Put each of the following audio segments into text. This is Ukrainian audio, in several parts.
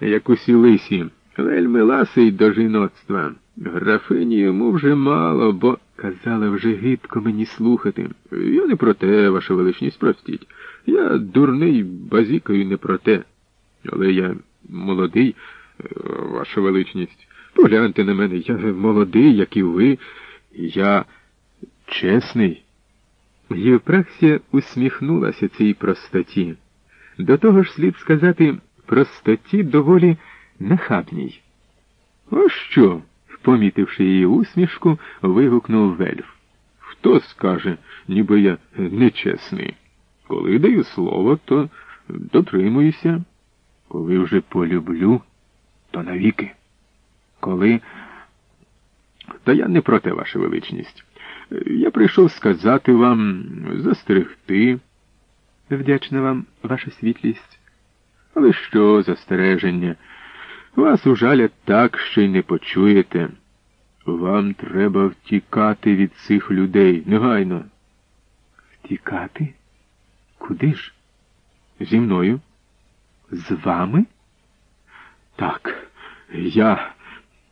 як усі лисі, вельми ласий до жіноцтва. Графині йому вже мало, бо казала вже гидко мені слухати. Я не про те, ваша величність, простіть. Я дурний базікаю не про те. Але я молодий, ваша величність. Погляньте на мене, я молодий, як і ви. Я чесний. Євпраксія усміхнулася цій простоті. До того ж слід сказати, простоті доволі нахабній. О що? помітивши її усмішку, вигукнув вельф. Хто скаже, ніби я нечесний? Коли даю слово, то дотримуюся. Коли вже полюблю, то навіки. Коли. Та я не про те, ваша величність. Я прийшов сказати вам, застерегти. Вдячна вам, ваша світлість. Але що застереження? Вас ужалять так, що й не почуєте. Вам треба втікати від цих людей негайно. Втікати? Куди ж? Зі мною? З вами? Так, я.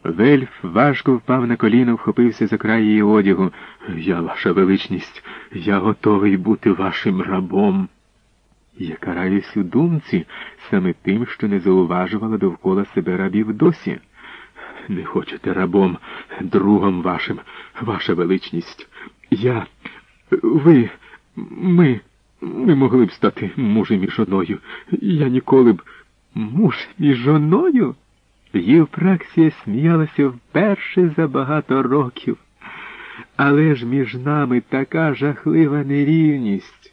Вельф важко впав на коліно, вхопився за край її одягу. Я, ваша величність, я готовий бути вашим рабом. Я караюсь у думці саме тим, що не зауважувала довкола себе рабів досі. Не хочете рабом, другом вашим, ваша величність. Я, ви, ми, ми могли б стати мужем і жоною. Я ніколи б муж і жоною. Євпраксія сміялася вперше за багато років. Але ж між нами така жахлива нерівність.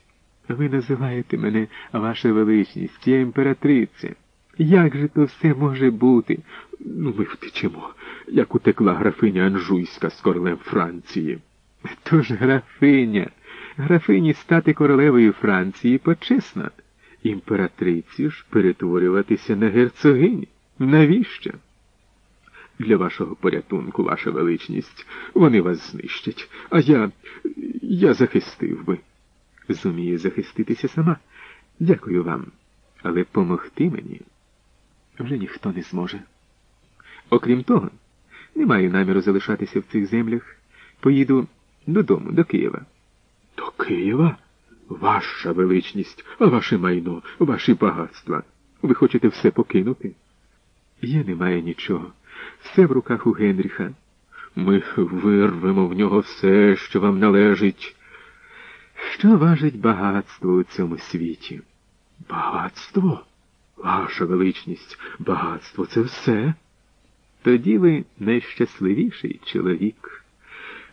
Ви називаєте мене, ваша величність, я імператриця. Як же то все може бути? Ну, ми втечемо, як утекла графиня Анжуйська з королем Франції. Тож графиня, графині стати королевою Франції почесна. Імператриці ж перетворюватися на герцогині. Навіщо? Для вашого порятунку, ваша величність, вони вас знищать, а я. я захистив би. Зумію захиститися сама. Дякую вам. Але помогти мені вже ніхто не зможе. Окрім того, не маю наміру залишатися в цих землях. Поїду додому, до Києва. До Києва? Ваша величність, а ваше майно, ваші багатства. Ви хочете все покинути? Я не маю нічого. Все в руках у Генріха. Ми вирвемо в нього все, що вам належить. Що важить багатство у цьому світі? Багатство? Ваша величність, багатство це все. Тоді ви найщасливіший чоловік.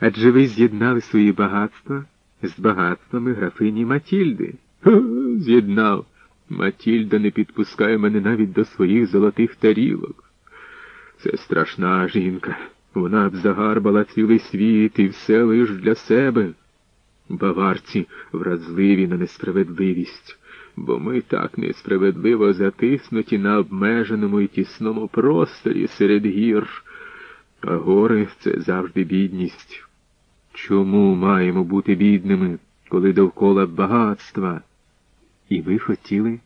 Адже ви з'єднали свої багатства з багатствами графині Матільди. З'єднав. Матільда не підпускає мене навіть до своїх золотих тарілок. Це страшна жінка. Вона б загарбала цілий світ і все лиш для себе. Баварці вразливі на несправедливість, бо ми так несправедливо затиснуті на обмеженому і тісному просторі серед гір, а гори це завжди бідність. Чому маємо бути бідними, коли довкола багатства? І ви хотіли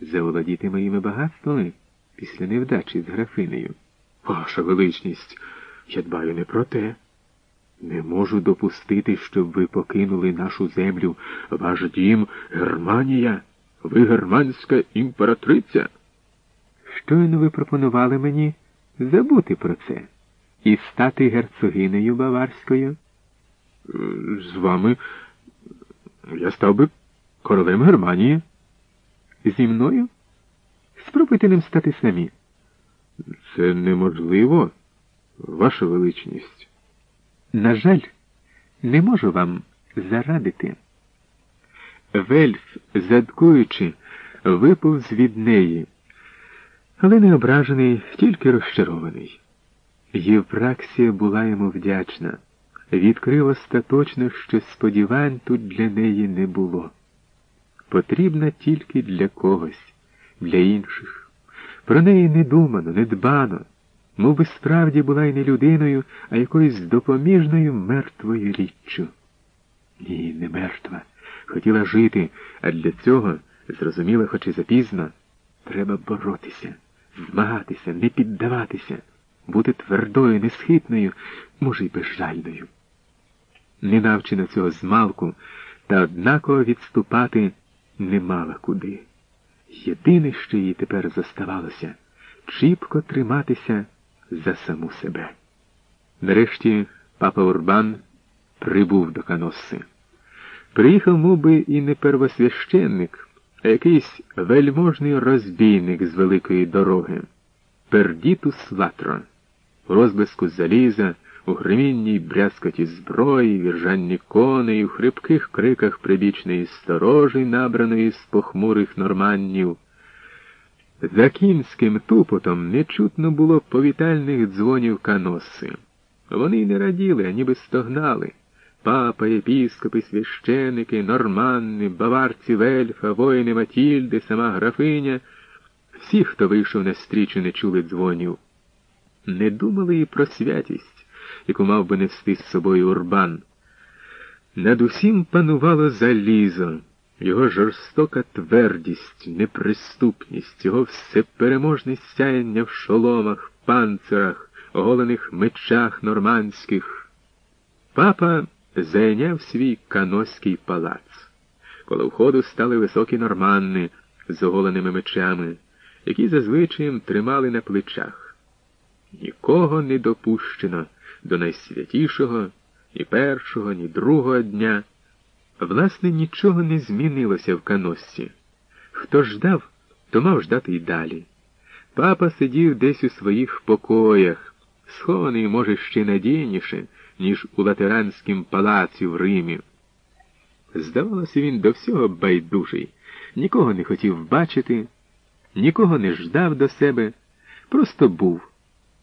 заволодіти моїми багатствами після невдачі з графинею? Ваша величність, я дбаю не про те. Не можу допустити, щоб ви покинули нашу землю, ваш дім Германія, ви германська імператриця. Щойно ви пропонували мені забути про це і стати герцогинею Баварською. З вами я став би королем Германії. Зі мною? Спробуйте ним стати самі. Це неможливо, ваша величність. На жаль, не можу вам зарадити. Вельф, задкуючи, виповз від неї, але не ображений, тільки розчарований. Євпраксія була йому вдячна. Відкрив остаточно, що сподівань тут для неї не було. Потрібна тільки для когось, для інших. Про неї не думано, не дбано мов би справді була й не людиною, а якоюсь допоміжною мертвою річчю. Ні, не мертва. Хотіла жити, а для цього, зрозуміла, хоч і запізно, треба боротися, змагатися, не піддаватися, бути твердою, несхитною, може й безжальною. Не навчена цього змалку, та однаково відступати не мала куди. Єдине, що їй тепер зоставалося, чіпко триматися за саму себе. Нарешті папа Урбан прибув до Каноси. Приїхав, мов би, і не первосвященник, а якийсь вельможний розбійник з великої дороги, Пердітус Латро, у розблиску заліза, у гримінній брязкоті зброї, віржанні коней, у хрипких криках прибічної сторожі, набраної з похмурих норманнів. За кінським тупотом не чутно було повітальних дзвонів каноси. Вони не раділи, а ніби стогнали. Папа, єпіскопи, священики, норманни, баварці Вельфа, воїни Матільди, сама графиня, всі, хто вийшов на стрічу, не чули дзвонів. Не думали і про святість, яку мав би нести з собою урбан. Над усім панувало залізо, його жорстока твердість, неприступність, його всепереможне сяяння в шоломах, панцирах, оголених мечах нормандських. Папа зайняв свій каноський палац. Коло входу стали високі норманни з оголеними мечами, які зазвичай тримали на плечах. Нікого не допущено до найсвятішого, ні першого, ні другого дня. Власне, нічого не змінилося в каноссі. Хто ждав, то мав ждати й далі. Папа сидів десь у своїх покоях, схований, може, ще надійніше ніж у латеранськім палаці в Римі. Здавалося, він до всього байдужий, нікого не хотів бачити, нікого не ждав до себе, просто був.